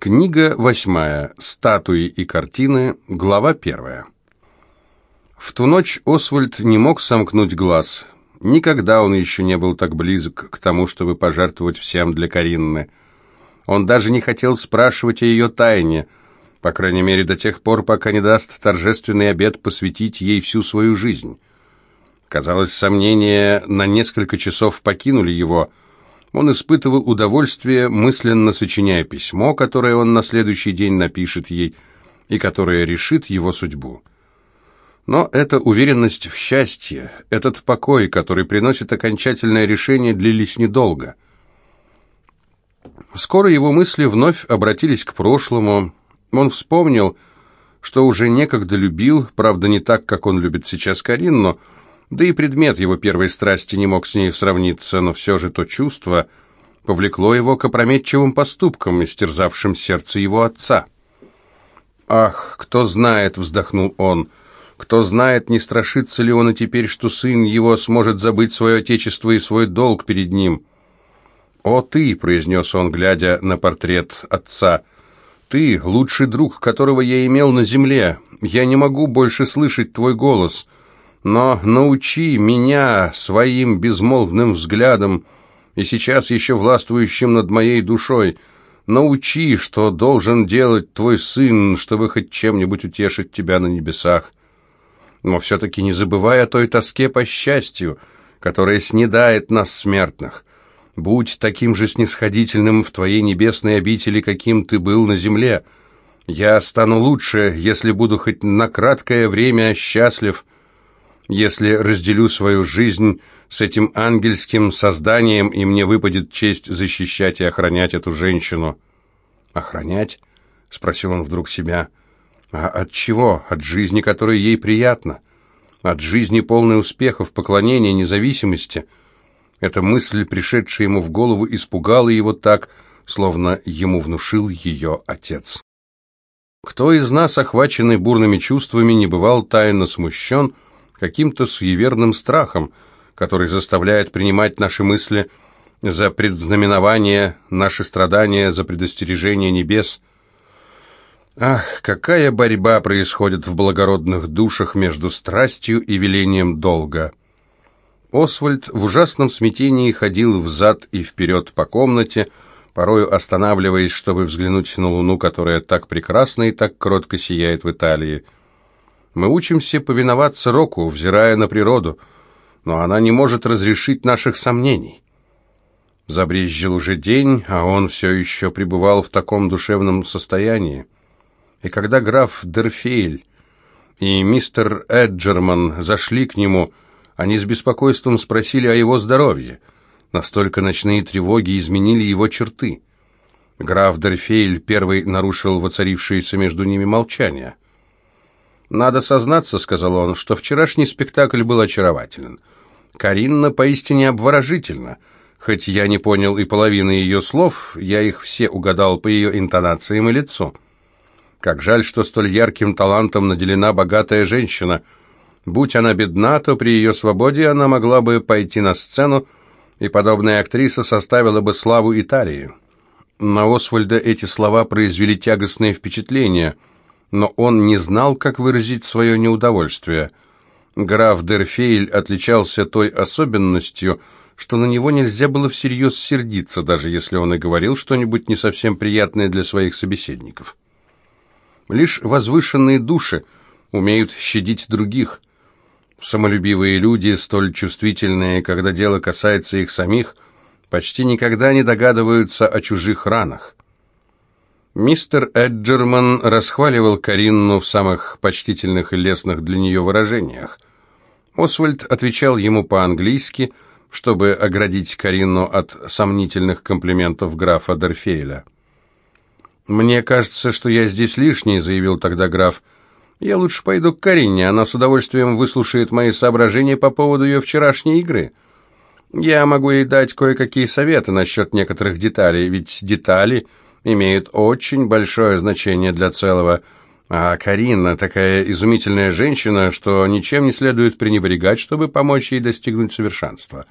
Книга восьмая. Статуи и картины. Глава первая. В ту ночь Освальд не мог сомкнуть глаз. Никогда он еще не был так близок к тому, чтобы пожертвовать всем для Каринны. Он даже не хотел спрашивать о ее тайне, по крайней мере до тех пор, пока не даст торжественный обет посвятить ей всю свою жизнь. Казалось, сомнения на несколько часов покинули его – он испытывал удовольствие, мысленно сочиняя письмо, которое он на следующий день напишет ей, и которое решит его судьбу. Но эта уверенность в счастье, этот покой, который приносит окончательное решение, длились недолго. Скоро его мысли вновь обратились к прошлому. Он вспомнил, что уже некогда любил, правда, не так, как он любит сейчас Карин, но да и предмет его первой страсти не мог с ней сравниться, но все же то чувство повлекло его к опрометчивым поступкам, истерзавшим сердце его отца. «Ах, кто знает!» — вздохнул он. «Кто знает, не страшится ли он и теперь, что сын его сможет забыть свое отечество и свой долг перед ним?» «О, ты!» — произнес он, глядя на портрет отца. «Ты — лучший друг, которого я имел на земле. Я не могу больше слышать твой голос» но научи меня своим безмолвным взглядом и сейчас еще властвующим над моей душой. Научи, что должен делать твой сын, чтобы хоть чем-нибудь утешить тебя на небесах. Но все-таки не забывай о той тоске по счастью, которая снедает нас смертных. Будь таким же снисходительным в твоей небесной обители, каким ты был на земле. Я стану лучше, если буду хоть на краткое время счастлив, если разделю свою жизнь с этим ангельским созданием, и мне выпадет честь защищать и охранять эту женщину. «Охранять?» — спросил он вдруг себя. «А от чего? От жизни, которая ей приятна? От жизни, полной успехов, поклонения, независимости?» Эта мысль, пришедшая ему в голову, испугала его так, словно ему внушил ее отец. Кто из нас, охваченный бурными чувствами, не бывал тайно смущен, — каким-то суеверным страхом, который заставляет принимать наши мысли за предзнаменование, наши страдания за предостережение небес. Ах, какая борьба происходит в благородных душах между страстью и велением долга! Освальд в ужасном смятении ходил взад и вперед по комнате, порою останавливаясь, чтобы взглянуть на луну, которая так прекрасна и так кротко сияет в Италии – мы учимся повиноваться Року, взирая на природу, но она не может разрешить наших сомнений. Забрезжил уже день, а он все еще пребывал в таком душевном состоянии. И когда граф Дерфейль и мистер Эджерман зашли к нему, они с беспокойством спросили о его здоровье. Настолько ночные тревоги изменили его черты. Граф Дерфейль первый нарушил воцарившееся между ними молчание – «Надо сознаться», — сказал он, — «что вчерашний спектакль был очарователен. Каринна поистине обворожительна. Хоть я не понял и половины ее слов, я их все угадал по ее интонациям и лицу. Как жаль, что столь ярким талантом наделена богатая женщина. Будь она бедна, то при ее свободе она могла бы пойти на сцену, и подобная актриса составила бы славу Италии». На Освальда эти слова произвели тягостное впечатление — но он не знал, как выразить свое неудовольствие. Граф Дерфейль отличался той особенностью, что на него нельзя было всерьез сердиться, даже если он и говорил что-нибудь не совсем приятное для своих собеседников. Лишь возвышенные души умеют щадить других. Самолюбивые люди, столь чувствительные, когда дело касается их самих, почти никогда не догадываются о чужих ранах. Мистер Эджерман расхваливал Каринну в самых почтительных и лестных для нее выражениях. Освальд отвечал ему по-английски, чтобы оградить Каринну от сомнительных комплиментов графа Дерфейля. «Мне кажется, что я здесь лишний», — заявил тогда граф. «Я лучше пойду к Карине, она с удовольствием выслушает мои соображения по поводу ее вчерашней игры. Я могу ей дать кое-какие советы насчет некоторых деталей, ведь детали имеют очень большое значение для целого. А Карина такая изумительная женщина, что ничем не следует пренебрегать, чтобы помочь ей достигнуть совершенства.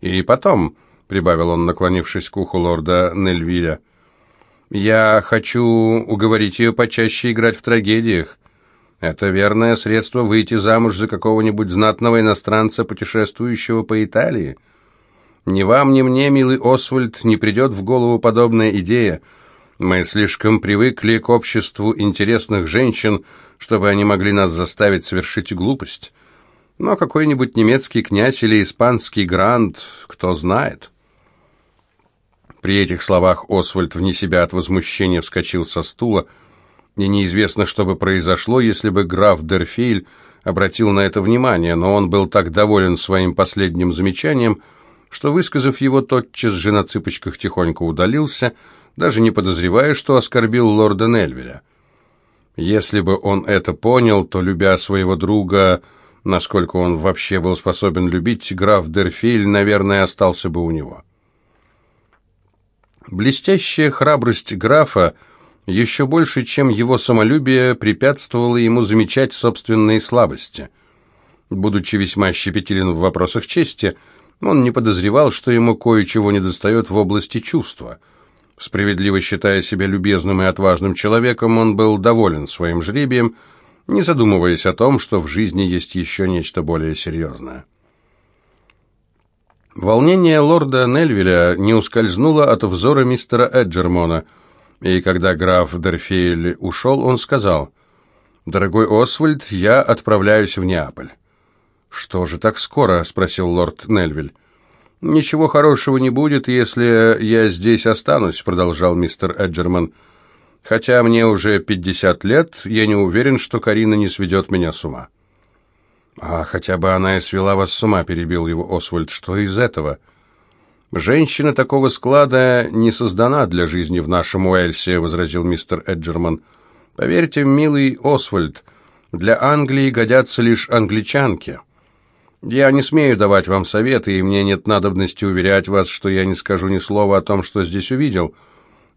И потом, — прибавил он, наклонившись к уху лорда Нельвиля, — Я хочу уговорить ее почаще играть в трагедиях. Это верное средство выйти замуж за какого-нибудь знатного иностранца, путешествующего по Италии. Ни вам, ни мне, милый Освальд, не придет в голову подобная идея. Мы слишком привыкли к обществу интересных женщин, чтобы они могли нас заставить совершить глупость. Но какой-нибудь немецкий князь или испанский грант, кто знает. При этих словах Освальд вне себя от возмущения вскочил со стула, и неизвестно, что бы произошло, если бы граф Дерфейль обратил на это внимание, но он был так доволен своим последним замечанием, что, высказав его, тотчас же на цыпочках тихонько удалился, даже не подозревая, что оскорбил лорда Нельвеля. Если бы он это понял, то, любя своего друга, насколько он вообще был способен любить, граф Дерфиль, наверное, остался бы у него. Блестящая храбрость графа еще больше, чем его самолюбие, препятствовало ему замечать собственные слабости. Будучи весьма щепетилен в вопросах чести, он не подозревал, что ему кое-чего недостает в области чувства. Справедливо считая себя любезным и отважным человеком, он был доволен своим жребием, не задумываясь о том, что в жизни есть еще нечто более серьезное. Волнение лорда Нельвиля не ускользнуло от взора мистера Эджермона – и когда граф Дерфейль ушел, он сказал, «Дорогой Освальд, я отправляюсь в Неаполь». «Что же так скоро?» — спросил лорд Нельвиль. «Ничего хорошего не будет, если я здесь останусь», — продолжал мистер Эджерман. «Хотя мне уже пятьдесят лет, я не уверен, что Карина не сведет меня с ума». «А хотя бы она и свела вас с ума», — перебил его Освальд. «Что из этого?» «Женщина такого склада не создана для жизни в нашем Уэльсе», — возразил мистер Эджерман. «Поверьте, милый Освальд, для Англии годятся лишь англичанки. Я не смею давать вам советы, и мне нет надобности уверять вас, что я не скажу ни слова о том, что здесь увидел.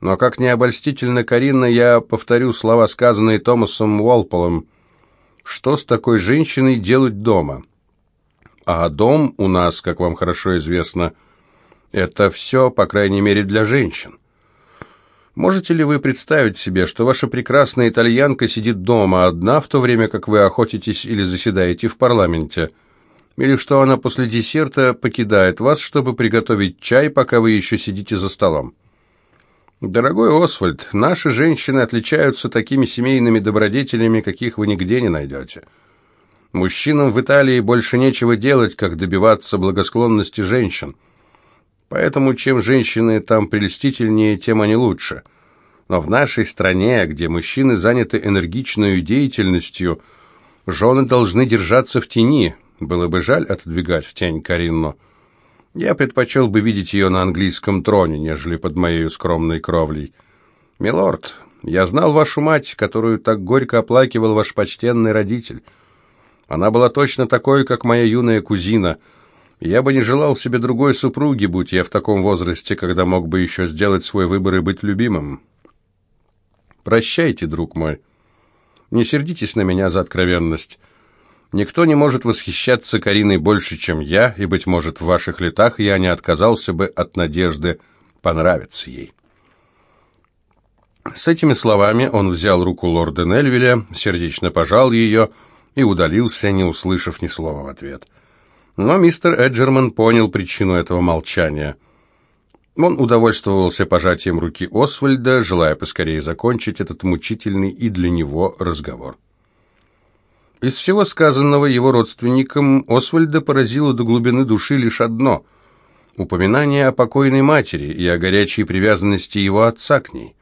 Но как не обольстительно Карина, я повторю слова, сказанные Томасом Уолполом. Что с такой женщиной делать дома? А дом у нас, как вам хорошо известно, — это все, по крайней мере, для женщин. Можете ли вы представить себе, что ваша прекрасная итальянка сидит дома одна, в то время как вы охотитесь или заседаете в парламенте? Или что она после десерта покидает вас, чтобы приготовить чай, пока вы еще сидите за столом? Дорогой Освальд, наши женщины отличаются такими семейными добродетелями, каких вы нигде не найдете. Мужчинам в Италии больше нечего делать, как добиваться благосклонности женщин. Поэтому чем женщины там прелестительнее, тем они лучше. Но в нашей стране, где мужчины заняты энергичной деятельностью, жены должны держаться в тени. Было бы жаль отодвигать в тень Каринну. Я предпочел бы видеть ее на английском троне, нежели под моей скромной кровлей. Милорд, я знал вашу мать, которую так горько оплакивал ваш почтенный родитель. Она была точно такой, как моя юная кузина — я бы не желал себе другой супруги, будь я в таком возрасте, когда мог бы еще сделать свой выбор и быть любимым. Прощайте, друг мой. Не сердитесь на меня за откровенность. Никто не может восхищаться Кариной больше, чем я, и, быть может, в ваших летах я не отказался бы от надежды понравиться ей. С этими словами он взял руку лорда Нельвиля, сердечно пожал ее и удалился, не услышав ни слова в ответ. — но мистер Эджерман понял причину этого молчания. Он удовольствовался пожатием руки Освальда, желая поскорее закончить этот мучительный и для него разговор. Из всего сказанного его родственникам Освальда поразило до глубины души лишь одно – упоминание о покойной матери и о горячей привязанности его отца к ней.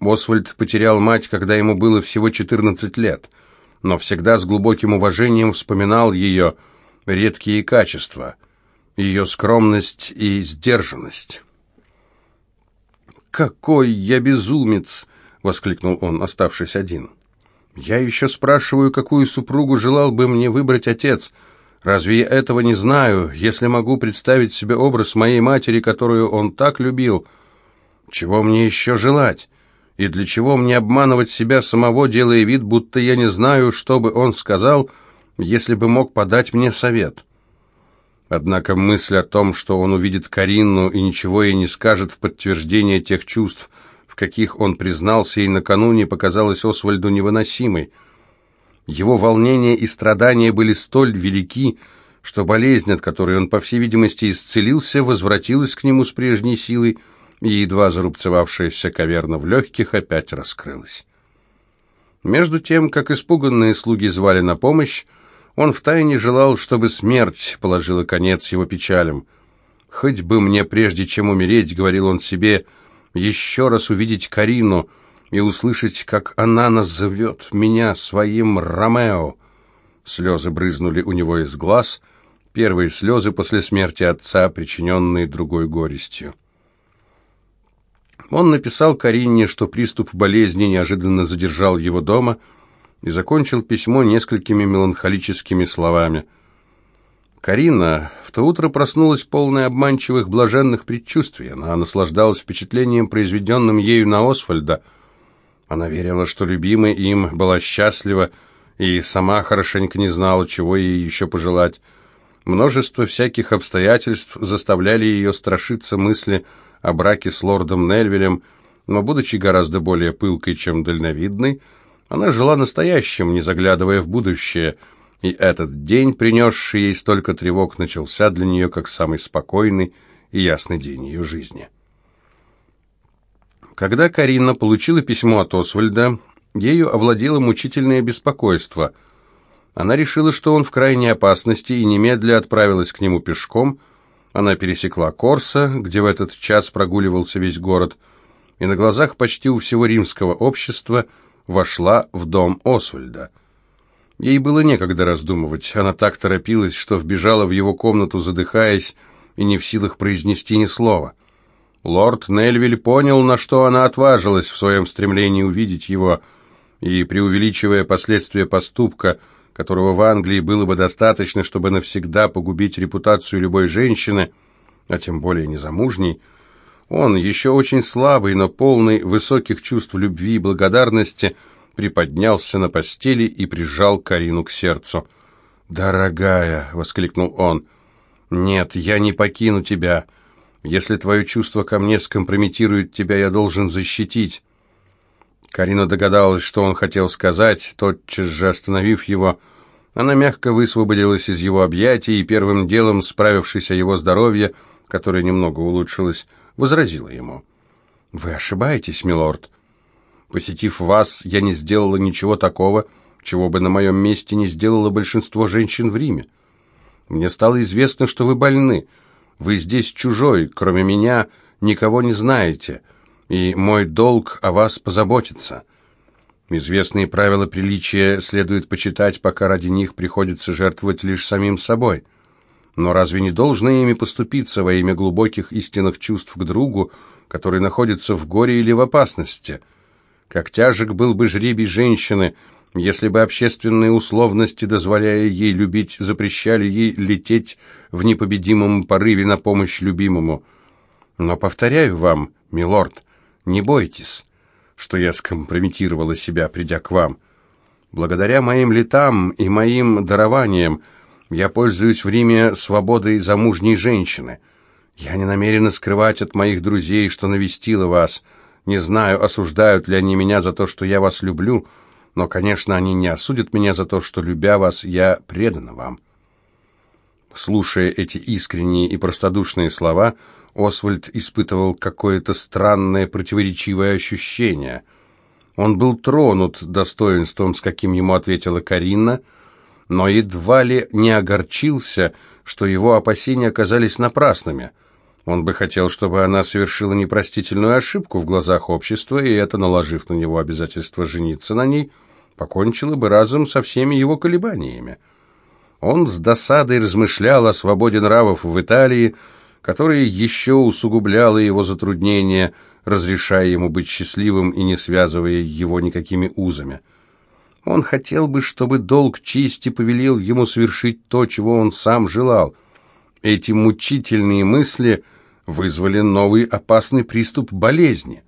Освальд потерял мать, когда ему было всего 14 лет, но всегда с глубоким уважением вспоминал ее – редкие качества, ее скромность и сдержанность. «Какой я безумец!» — воскликнул он, оставшись один. «Я еще спрашиваю, какую супругу желал бы мне выбрать отец. Разве я этого не знаю, если могу представить себе образ моей матери, которую он так любил? Чего мне еще желать? И для чего мне обманывать себя самого, делая вид, будто я не знаю, что бы он сказал, — если бы мог подать мне совет. Однако мысль о том, что он увидит Каринну и ничего ей не скажет в подтверждение тех чувств, каких он признался и накануне, показалась Освальду невыносимой. Его волнение и страдания были столь велики, что болезнь, от которой он, по всей видимости, исцелился, возвратилась к нему с прежней силой, и едва зарубцевавшаяся каверна в легких опять раскрылась. Между тем, как испуганные слуги звали на помощь, он втайне желал, чтобы смерть положила конец его печалям. «Хоть бы мне, прежде чем умереть, — говорил он себе, — еще раз увидеть Карину и услышать, как она назовет меня своим Ромео». Слезы брызнули у него из глаз, первые слезы после смерти отца, причиненные другой горестью. Он написал Карине, что приступ болезни неожиданно задержал его дома, и закончил письмо несколькими меланхолическими словами. Карина в то утро проснулась полной обманчивых блаженных предчувствий. Она наслаждалась впечатлением, произведенным ею на Освальда. Она верила, что любимая им была счастлива, и сама хорошенько не знала, чего ей еще пожелать. Множество всяких обстоятельств заставляли ее страшиться мысли о браке с лордом Нельвилем, но, будучи гораздо более пылкой, чем дальновидной, она жила настоящим, не заглядывая в будущее, и этот день, принесший ей столько тревог, начался для нее как самый спокойный и ясный день ее жизни. Когда Карина получила письмо от Освальда, ею овладело мучительное беспокойство. Она решила, что он в крайней опасности, и немедля отправилась к нему пешком, она пересекла Корса, где в этот час прогуливался весь город, и на глазах почти у всего римского общества вошла в дом Освальда. Ей было некогда раздумывать, она так торопилась, что вбежала в его комнату, задыхаясь, и не в силах произнести ни слова. Лорд Нельвиль понял, на что она отважилась в своем стремлении увидеть его, и, преувеличивая последствия поступка, которого в Англии было бы достаточно, чтобы навсегда погубить репутацию любой женщины, а тем более незамужней, он, еще очень слабый, но полный высоких чувств любви и благодарности, приподнялся на постели и прижал Карину к сердцу. «Дорогая!» — воскликнул он. «Нет, я не покину тебя. Если твое чувство ко мне скомпрометирует тебя, я должен защитить. Карина догадалась, что он хотел сказать, тотчас же остановив его. Она мягко высвободилась из его объятий и первым делом, справившись о его здоровье, которое немного улучшилось, возразила ему. «Вы ошибаетесь, милорд. Посетив вас, я не сделала ничего такого, чего бы на моем месте не сделало большинство женщин в Риме. Мне стало известно, что вы больны. Вы здесь чужой, кроме меня, никого не знаете» и мой долг о вас позаботиться. Известные правила приличия следует почитать, пока ради них приходится жертвовать лишь самим собой. Но разве не должно ими поступиться во имя глубоких истинных чувств к другу, который находится в горе или в опасности? Как тяжек был бы жребий женщины, если бы общественные условности, дозволяя ей любить, запрещали ей лететь в непобедимом порыве на помощь любимому. Но повторяю вам, милорд, не бойтесь, что я скомпрометировала себя, придя к вам. Благодаря моим летам и моим дарованиям я пользуюсь в Риме свободой замужней женщины. Я не намерена скрывать от моих друзей, что навестила вас. Не знаю, осуждают ли они меня за то, что я вас люблю, но, конечно, они не осудят меня за то, что, любя вас, я предана вам». Слушая эти искренние и простодушные слова, Освальд испытывал какое-то странное противоречивое ощущение. Он был тронут достоинством, с каким ему ответила Карина, но едва ли не огорчился, что его опасения оказались напрасными. Он бы хотел, чтобы она совершила непростительную ошибку в глазах общества, и это, наложив на него обязательство жениться на ней, покончило бы разом со всеми его колебаниями. Он с досадой размышлял о свободе нравов в Италии, которое еще усугубляло его затруднения, разрешая ему быть счастливым и не связывая его никакими узами. Он хотел бы, чтобы долг чести повелел ему совершить то, чего он сам желал. Эти мучительные мысли вызвали новый опасный приступ болезни.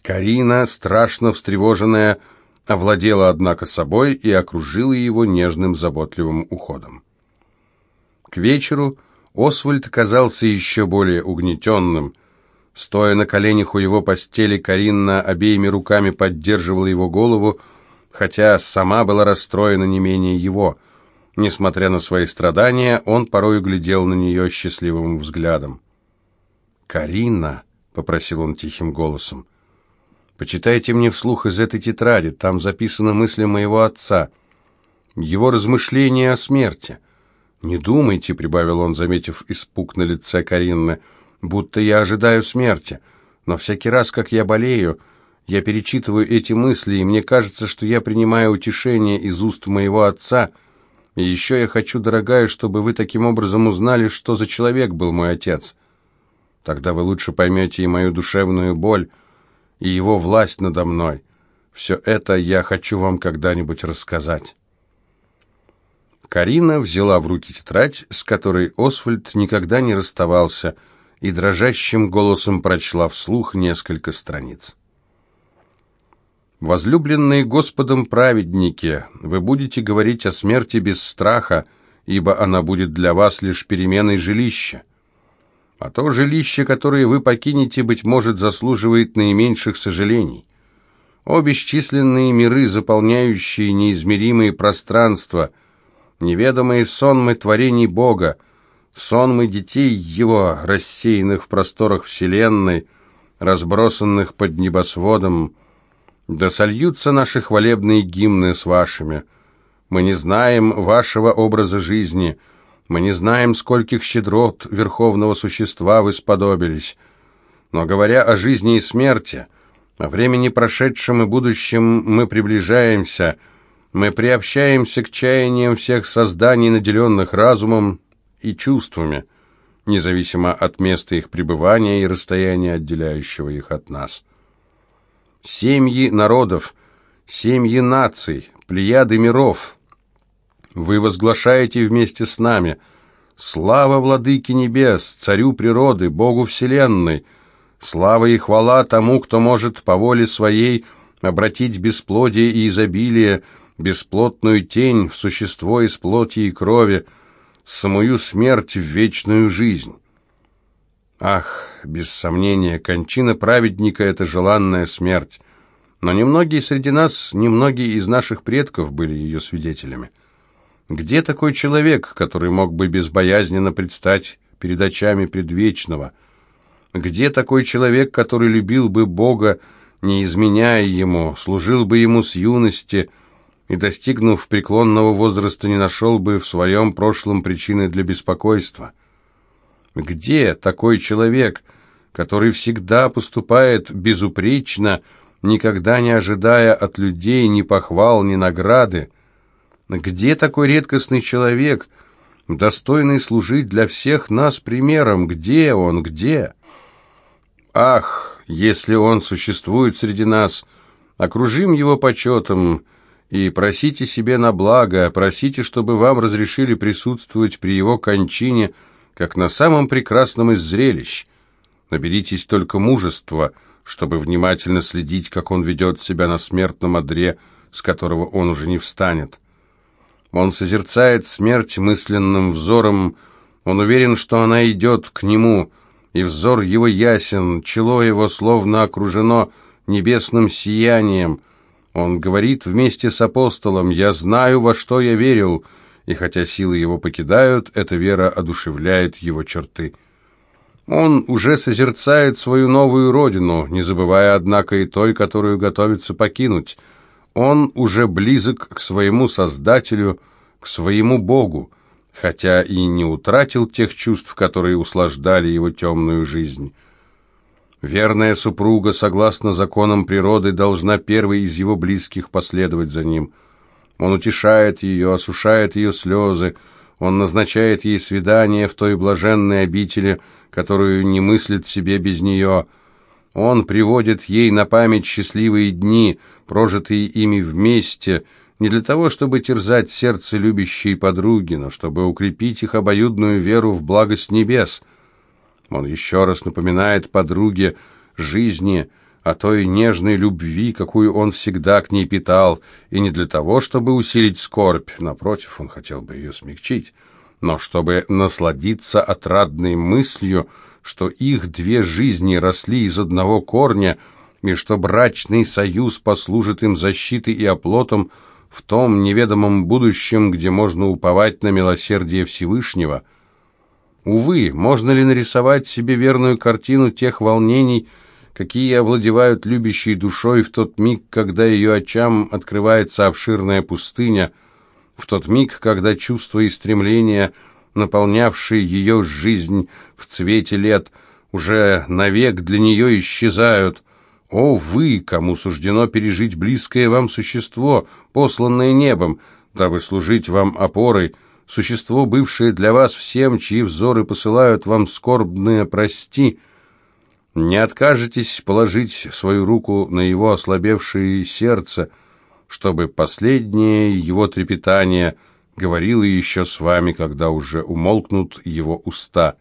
Карина, страшно встревоженная, овладела, однако, собой и окружила его нежным заботливым уходом. К вечеру Освальд казался еще более угнетенным. Стоя на коленях у его постели, Каринна обеими руками поддерживала его голову, хотя сама была расстроена не менее его. Несмотря на свои страдания, он порой глядел на нее счастливым взглядом. «Каринна», — попросил он тихим голосом, — «почитайте мне вслух из этой тетради, там записаны мысли моего отца, его размышления о смерти». «Не думайте», — прибавил он, заметив испуг на лице Каринны, — «будто я ожидаю смерти, но всякий раз, как я болею, я перечитываю эти мысли, и мне кажется, что я принимаю утешение из уст моего отца, и еще я хочу, дорогая, чтобы вы таким образом узнали, что за человек был мой отец. Тогда вы лучше поймете и мою душевную боль, и его власть надо мной. Все это я хочу вам когда-нибудь рассказать». Карина взяла в руки тетрадь, с которой Освальд никогда не расставался, и дрожащим голосом прочла вслух несколько страниц. «Возлюбленные Господом праведники, вы будете говорить о смерти без страха, ибо она будет для вас лишь переменой жилища. А то жилище, которое вы покинете, быть может, заслуживает наименьших сожалений. О миры, заполняющие неизмеримые пространства – неведомые сонмы творений Бога, сонмы детей Его, рассеянных в просторах Вселенной, разбросанных под небосводом, да сольются наши хвалебные гимны с вашими. Мы не знаем вашего образа жизни, мы не знаем, скольких щедрот Верховного Существа вы сподобились. Но говоря о жизни и смерти, о времени прошедшем и будущем мы приближаемся – мы приобщаемся к чаяниям всех созданий, наделенных разумом и чувствами, независимо от места их пребывания и расстояния, отделяющего их от нас. Семьи народов, семьи наций, плеяды миров, вы возглашаете вместе с нами «Слава Владыке Небес, Царю природы, Богу Вселенной! Слава и хвала тому, кто может по воле своей обратить бесплодие и изобилие бесплотную тень в существо из плоти и крови, самую смерть в вечную жизнь. Ах, без сомнения, кончина праведника — это желанная смерть, но немногие среди нас, немногие из наших предков были ее свидетелями. Где такой человек, который мог бы безбоязненно предстать перед очами предвечного? Где такой человек, который любил бы Бога, не изменяя ему, служил бы ему с юности, и, достигнув преклонного возраста, не нашел бы в своем прошлом причины для беспокойства. Где такой человек, который всегда поступает безупречно, никогда не ожидая от людей ни похвал, ни награды? Где такой редкостный человек, достойный служить для всех нас примером? Где он, где? Ах, если он существует среди нас, окружим его почетом, и просите себе на благо, просите, чтобы вам разрешили присутствовать при его кончине, как на самом прекрасном из зрелищ. Наберитесь только мужества, чтобы внимательно следить, как он ведет себя на смертном одре, с которого он уже не встанет. Он созерцает смерть мысленным взором, он уверен, что она идет к нему, и взор его ясен, чело его словно окружено небесным сиянием, он говорит вместе с апостолом «Я знаю, во что я верил», и хотя силы его покидают, эта вера одушевляет его черты. Он уже созерцает свою новую родину, не забывая, однако, и той, которую готовится покинуть. Он уже близок к своему Создателю, к своему Богу, хотя и не утратил тех чувств, которые услаждали его темную жизнь. Верная супруга, согласно законам природы, должна первой из его близких последовать за ним. Он утешает ее, осушает ее слезы, он назначает ей свидание в той блаженной обители, которую не мыслит себе без нее. Он приводит ей на память счастливые дни, прожитые ими вместе, не для того, чтобы терзать сердце любящей подруги, но чтобы укрепить их обоюдную веру в благость небес – он еще раз напоминает подруге жизни, о той нежной любви, какую он всегда к ней питал, и не для того, чтобы усилить скорбь, напротив, он хотел бы ее смягчить, но чтобы насладиться отрадной мыслью, что их две жизни росли из одного корня, и что брачный союз послужит им защитой и оплотом в том неведомом будущем, где можно уповать на милосердие Всевышнего. Увы, можно ли нарисовать себе верную картину тех волнений, какие овладевают любящей душой в тот миг, когда ее очам открывается обширная пустыня, в тот миг, когда чувства и стремления, наполнявшие ее жизнь в цвете лет, уже навек для нее исчезают. О, вы, кому суждено пережить близкое вам существо, посланное небом, дабы служить вам опорой, существо, бывшее для вас всем, чьи взоры посылают вам скорбное «прости», не откажетесь положить свою руку на его ослабевшее сердце, чтобы последнее его трепетание говорило еще с вами, когда уже умолкнут его уста.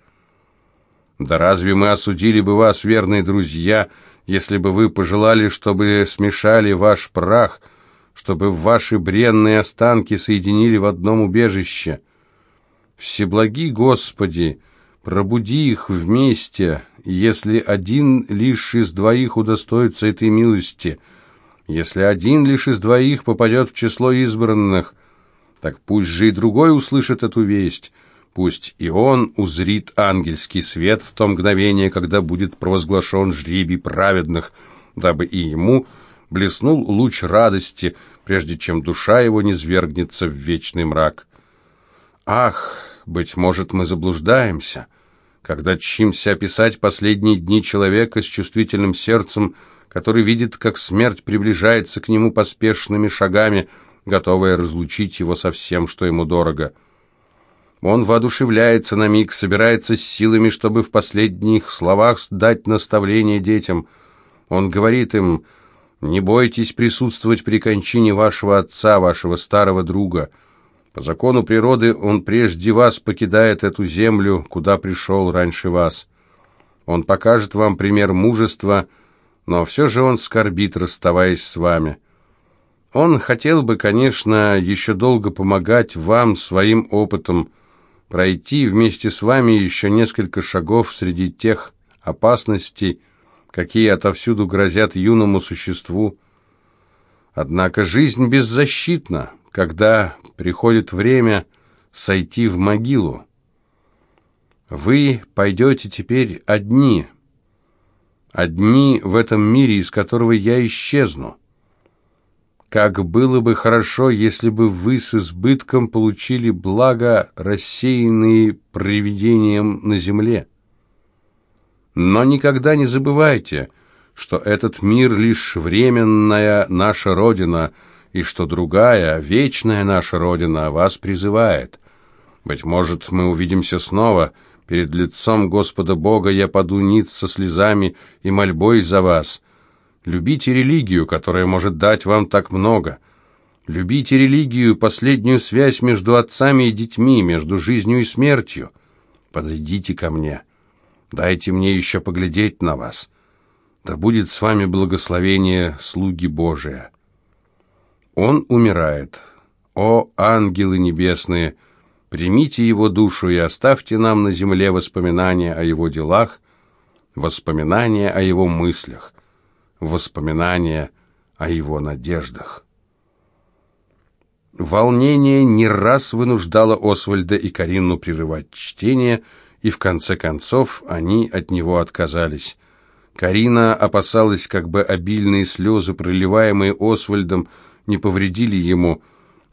Да разве мы осудили бы вас, верные друзья, если бы вы пожелали, чтобы смешали ваш прах, чтобы ваши бренные останки соединили в одном убежище? Всеблаги Господи, пробуди их вместе, если один лишь из двоих удостоится этой милости, если один лишь из двоих попадет в число избранных, так пусть же и другой услышит эту весть, пусть и он узрит ангельский свет в то мгновение, когда будет провозглашен жребий праведных, дабы и ему блеснул луч радости, прежде чем душа его не свергнется в вечный мрак. Ах, быть может, мы заблуждаемся» когда чимся описать последние дни человека с чувствительным сердцем, который видит, как смерть приближается к нему поспешными шагами, готовая разлучить его со всем, что ему дорого. Он воодушевляется на миг, собирается с силами, чтобы в последних словах дать наставление детям. Он говорит им «Не бойтесь присутствовать при кончине вашего отца, вашего старого друга». По закону природы он прежде вас покидает эту землю, куда пришел раньше вас. Он покажет вам пример мужества, но все же он скорбит, расставаясь с вами. Он хотел бы, конечно, еще долго помогать вам своим опытом, пройти вместе с вами еще несколько шагов среди тех опасностей, какие отовсюду грозят юному существу. Однако жизнь беззащитна, когда приходит время сойти в могилу. Вы пойдете теперь одни, одни в этом мире, из которого я исчезну. Как было бы хорошо, если бы вы с избытком получили благо, рассеянные привидением на земле. Но никогда не забывайте, что этот мир лишь временная наша Родина – и что другая, вечная наша Родина вас призывает. Быть может, мы увидимся снова. Перед лицом Господа Бога я паду со слезами и мольбой за вас. Любите религию, которая может дать вам так много. Любите религию, последнюю связь между отцами и детьми, между жизнью и смертью. Подойдите ко мне. Дайте мне еще поглядеть на вас. Да будет с вами благословение слуги Божия. Он умирает. О, ангелы небесные, примите его душу и оставьте нам на земле воспоминания о его делах, воспоминания о его мыслях, воспоминания о его надеждах. Волнение не раз вынуждало Освальда и Карину прерывать чтение, и в конце концов они от него отказались. Карина опасалась, как бы обильные слезы, проливаемые Освальдом, не повредили ему.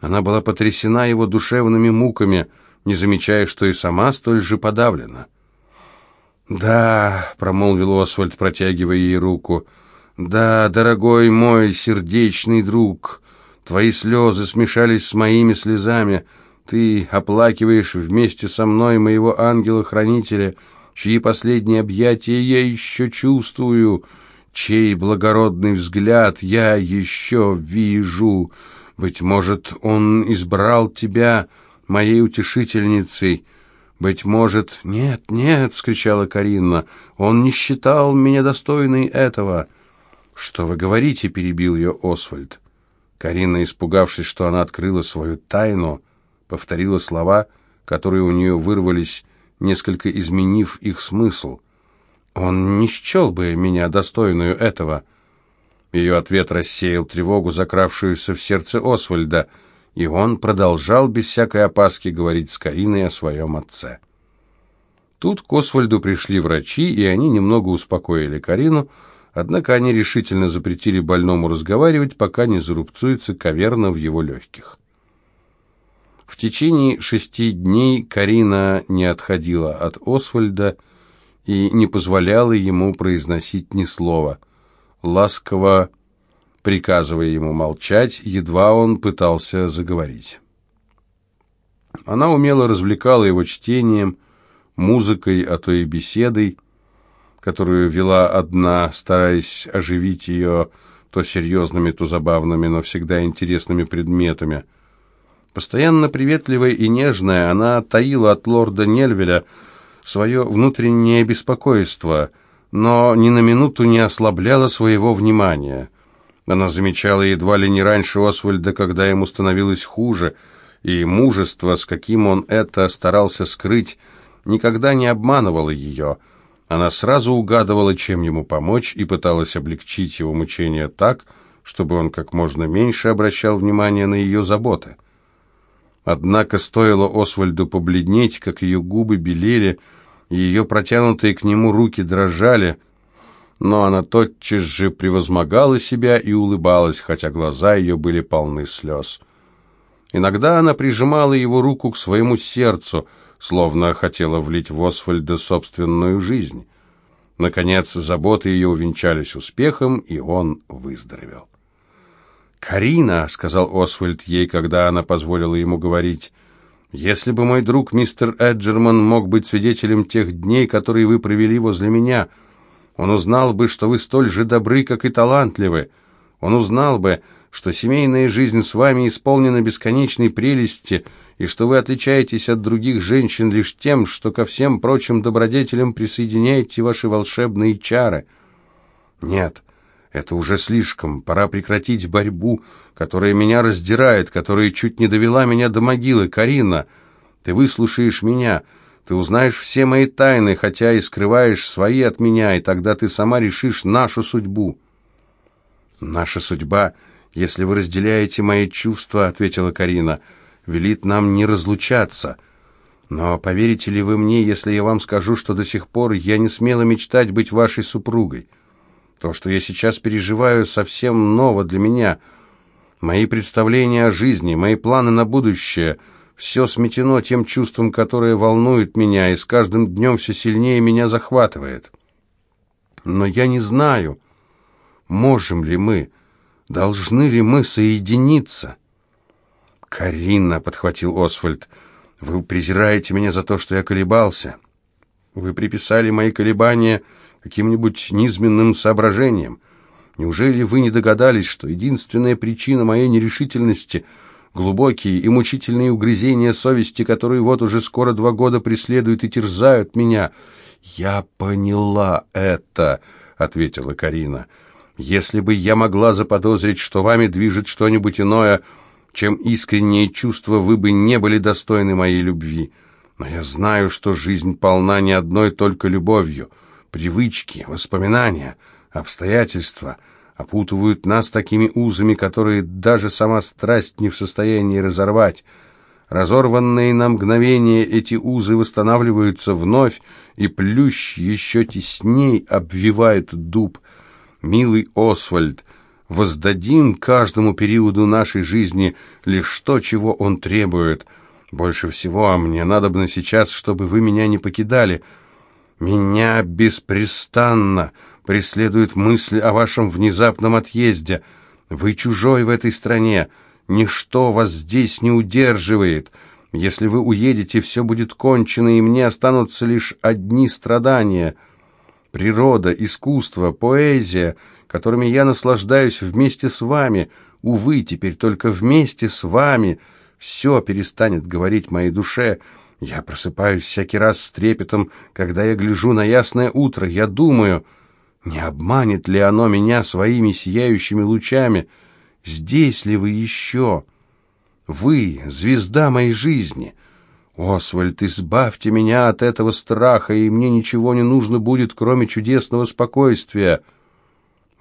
Она была потрясена его душевными муками, не замечая, что и сама столь же подавлена. «Да», — промолвил Освальд, протягивая ей руку, — «да, дорогой мой сердечный друг, твои слезы смешались с моими слезами, ты оплакиваешь вместе со мной моего ангела-хранителя, чьи последние объятия я еще чувствую» чей благородный взгляд я еще вижу. Быть может, он избрал тебя моей утешительницей. Быть может... Нет, нет, — скричала Карина, — он не считал меня достойной этого. Что вы говорите, — перебил ее Освальд. Карина, испугавшись, что она открыла свою тайну, повторила слова, которые у нее вырвались, несколько изменив их смысл — Он не счел бы меня достойную этого. Ее ответ рассеял тревогу, закравшуюся в сердце Освальда, и он продолжал без всякой опаски говорить с Кариной о своем отце. Тут к Освальду пришли врачи, и они немного успокоили Карину, однако они решительно запретили больному разговаривать, пока не зарубцуется каверна в его легких. В течение шести дней Карина не отходила от Освальда и не позволяла ему произносить ни слова, ласково приказывая ему молчать, едва он пытался заговорить. Она умело развлекала его чтением, музыкой, а то и беседой, которую вела одна, стараясь оживить ее то серьезными, то забавными, но всегда интересными предметами. Постоянно приветливая и нежная, она таила от лорда Нельвеля свое внутреннее беспокойство, но ни на минуту не ослабляла своего внимания. Она замечала едва ли не раньше Освальда, когда ему становилось хуже, и мужество, с каким он это старался скрыть, никогда не обманывало ее. Она сразу угадывала, чем ему помочь, и пыталась облегчить его мучения так, чтобы он как можно меньше обращал внимание на ее заботы. Однако стоило Освальду побледнеть, как ее губы белели, и ее протянутые к нему руки дрожали, но она тотчас же превозмогала себя и улыбалась, хотя глаза ее были полны слез. Иногда она прижимала его руку к своему сердцу, словно хотела влить в Освальда собственную жизнь. Наконец, заботы ее увенчались успехом, и он выздоровел. «Карина», — сказал Освальд ей, когда она позволила ему говорить, — «если бы мой друг мистер Эджерман мог быть свидетелем тех дней, которые вы провели возле меня, он узнал бы, что вы столь же добры, как и талантливы. Он узнал бы, что семейная жизнь с вами исполнена бесконечной прелести, и что вы отличаетесь от других женщин лишь тем, что ко всем прочим добродетелям присоединяете ваши волшебные чары. Нет, — это уже слишком. Пора прекратить борьбу, которая меня раздирает, которая чуть не довела меня до могилы. Карина, ты выслушаешь меня. Ты узнаешь все мои тайны, хотя и скрываешь свои от меня, и тогда ты сама решишь нашу судьбу. Наша судьба, если вы разделяете мои чувства, ответила Карина, велит нам не разлучаться. Но поверите ли вы мне, если я вам скажу, что до сих пор я не смела мечтать быть вашей супругой? То, что я сейчас переживаю, совсем ново для меня. Мои представления о жизни, мои планы на будущее — все сметено тем чувством, которое волнует меня и с каждым днем все сильнее меня захватывает. Но я не знаю, можем ли мы, должны ли мы соединиться. «Карина», — подхватил Освальд, — «вы презираете меня за то, что я колебался. Вы приписали мои колебания каким-нибудь низменным соображением. Неужели вы не догадались, что единственная причина моей нерешительности — глубокие и мучительные угрызения совести, которые вот уже скоро два года преследуют и терзают меня? Я поняла это, — ответила Карина. Если бы я могла заподозрить, что вами движет что-нибудь иное, чем искренние чувства, вы бы не были достойны моей любви. Но я знаю, что жизнь полна не одной только любовью — Привычки, воспоминания, обстоятельства опутывают нас такими узами, которые даже сама страсть не в состоянии разорвать. Разорванные на мгновение эти узы восстанавливаются вновь, и плющ еще тесней обвивает дуб. Милый Освальд, воздадим каждому периоду нашей жизни лишь то, чего он требует. Больше всего а мне надобно сейчас, чтобы вы меня не покидали — меня беспрестанно преследует мысль о вашем внезапном отъезде. Вы чужой в этой стране, ничто вас здесь не удерживает. Если вы уедете, все будет кончено, и мне останутся лишь одни страдания. Природа, искусство, поэзия, которыми я наслаждаюсь вместе с вами, увы, теперь только вместе с вами, все перестанет говорить моей душе — я просыпаюсь всякий раз с трепетом, когда я гляжу на ясное утро. Я думаю, не обманет ли оно меня своими сияющими лучами? Здесь ли вы еще? Вы, звезда моей жизни. «Освальд, избавьте меня от этого страха, и мне ничего не нужно будет, кроме чудесного спокойствия».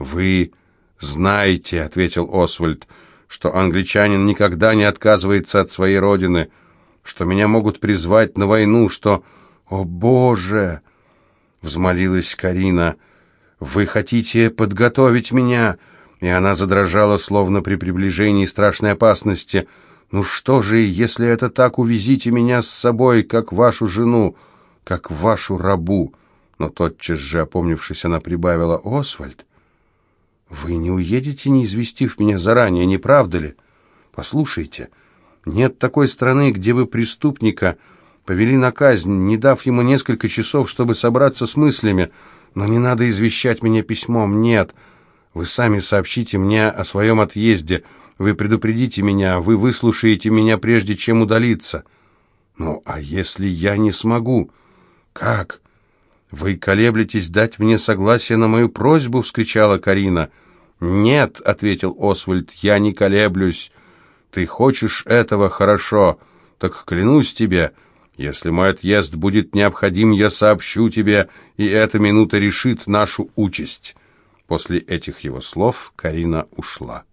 «Вы знаете», — ответил Освальд, — «что англичанин никогда не отказывается от своей родины, что меня могут призвать на войну, что...» «О, Боже!» — взмолилась Карина. «Вы хотите подготовить меня?» И она задрожала, словно при приближении страшной опасности. «Ну что же, если это так, увезите меня с собой, как вашу жену, как вашу рабу!» Но тотчас же, опомнившись, она прибавила, «Освальд, вы не уедете, не известив меня заранее, не правда ли? Послушайте, нет такой страны, где бы преступника повели на казнь, не дав ему несколько часов, чтобы собраться с мыслями, но не надо извещать меня письмом, нет. Вы сами сообщите мне о своем отъезде, вы предупредите меня, вы выслушаете меня, прежде чем удалиться. Ну, а если я не смогу? Как? Вы колеблетесь дать мне согласие на мою просьбу, вскричала Карина. Нет, ответил Освальд, я не колеблюсь. Ты хочешь этого хорошо, так клянусь тебе, если мой отъезд будет необходим, я сообщу тебе, и эта минута решит нашу участь. После этих его слов Карина ушла.